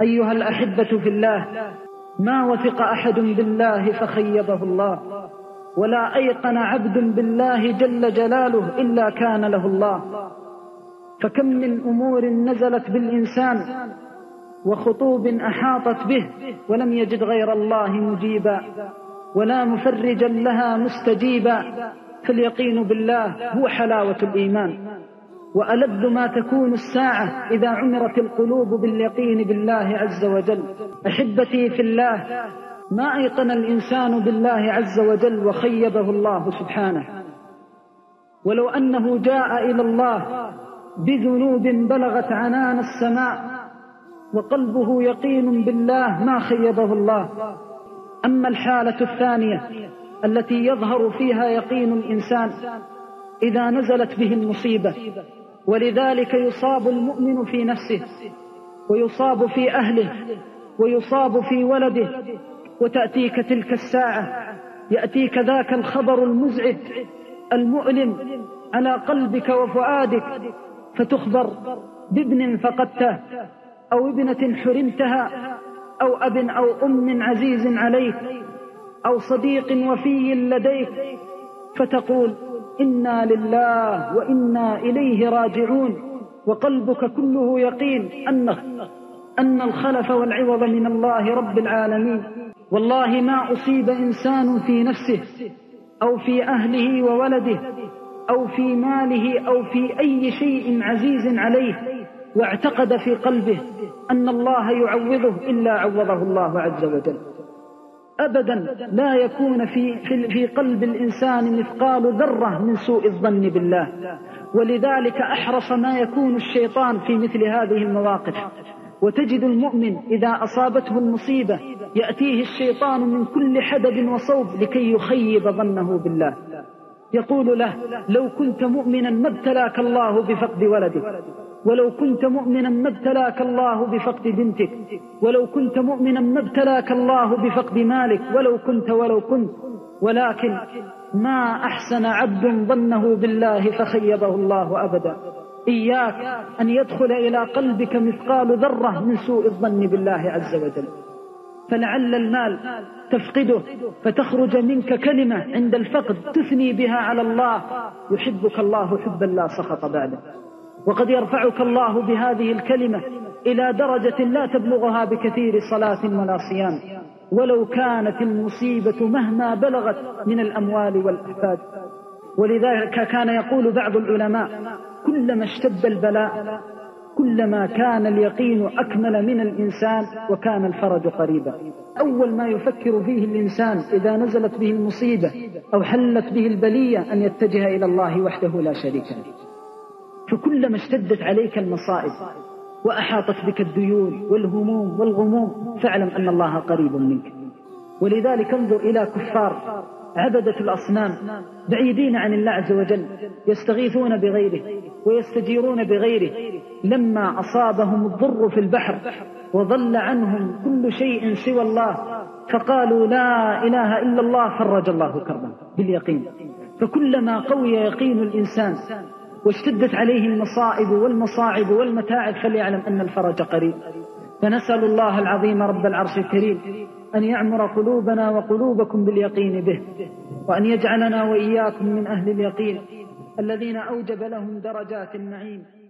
أيها الأحبة في الله ما وثق أحد بالله فخيبه الله ولا أيقن عبد بالله جل جلاله إلا كان له الله. فكم من أمور نزلت بالإنسان وخطوب أحاطت به ولم يجد غير الله مجيبا ولا مفرجا لها مستجيبا. فاليقين بالله هو حلاوة الإيمان. وألذ ما تكون الساعة إذا عمرت القلوب باليقين بالله عز وجل. أحبتي في الله ما أيقن الإنسان بالله عز وجل وخيبه الله سبحانه. ولو أنه جاء إلى الله بذنوب بلغت عنان السماء وقلبه يقين بالله ما خيبه الله. أما الحالة الثانية التي يظهر فيها يقين الإنسان إذا نزلت به المصيبة ولذلك يصاب المؤمن في نفسه ويصاب في أهله ويصاب في ولده وتأتيك تلك الساعة يأتيك ذاك الخبر المزعج المؤلم على قلبك وفؤادك فتخبر بابن فقدته أو ابنة حرمتها أو أب أو أم عزيز عليك أو صديق وفي لديك فتقول إنا لله وإنا إليه راجعون وقلبك كله يقين أن أن الخلف والعوض من الله رب العالمين. والله ما أصيب إنسان في نفسه أو في أهله وولده أو في ماله أو في أي شيء عزيز عليه واعتقد في قلبه أن الله يعوضه إلا عوضه الله عز وجل. أبدا لا يكون في, في, في قلب الإنسان مثقال ذرة من سوء الظن بالله. ولذلك أحرص ما يكون الشيطان في مثل هذه المواقف. وتجد المؤمن إذا أصابته المصيبة يأتيه الشيطان من كل حدب وصوب لكي يخيب ظنه بالله. يقول له لو كنت مؤمنا ما ابتلاك الله بفقد ولدك. ولو كنت مؤمنا ما ابتلاك الله بفقد بنتك ولو كنت مؤمنا ما ابتلاك الله بفقد مالك ولو كنت ولو كنت. ولكن ما أحسن عبد ظنه بالله فخيبه الله أبدا. إياك أن يدخل إلى قلبك مثقال ذرة من سوء الظن بالله عز وجل. فلعل المال تفقده فتخرج منك كلمة عند الفقد تثني بها على الله. يحبك الله حبا لا سخط بعده. وقد يرفعك الله بهذه الكلمة إلى درجة لا تبلغها بكثير صلاة ولا صيام ولو كانت المصيبة مهما بلغت من الأموال والأحفاد. ولذلك كان يقول بعض العلماء كلما اشتد البلاء كلما كان اليقين أكمل من الإنسان وكان الفرج قريبا. أول ما يفكر فيه الإنسان إذا نزلت به المصيبة أو حلت به البلية أن يتجه إلى الله وحده لا شريك له. فكلما اشتدت عليك المصائب وأحاطت بك الديون والهموم والغموم فاعلم أن الله قريب منك. ولذلك انظر إلى كفار عبدة الأصنام بعيدين عن الله عز وجل يستغيثون بغيره ويستجيرون بغيره. لما أصابهم الضر في البحر وضل عنهم كل شيء سوى الله فقالوا لا إله إلا الله فرج الله كربا باليقين. فكلما قوي يقين الإنسان واشتدت عليه المصائب والمصاعب والمتاعب فليعلم أن الفرج قريب. فنسأل الله العظيم رب العرش الكريم أن يعمر قلوبنا وقلوبكم باليقين به وأن يجعلنا وإياكم من أهل اليقين الذين أوجب لهم درجات النعيم.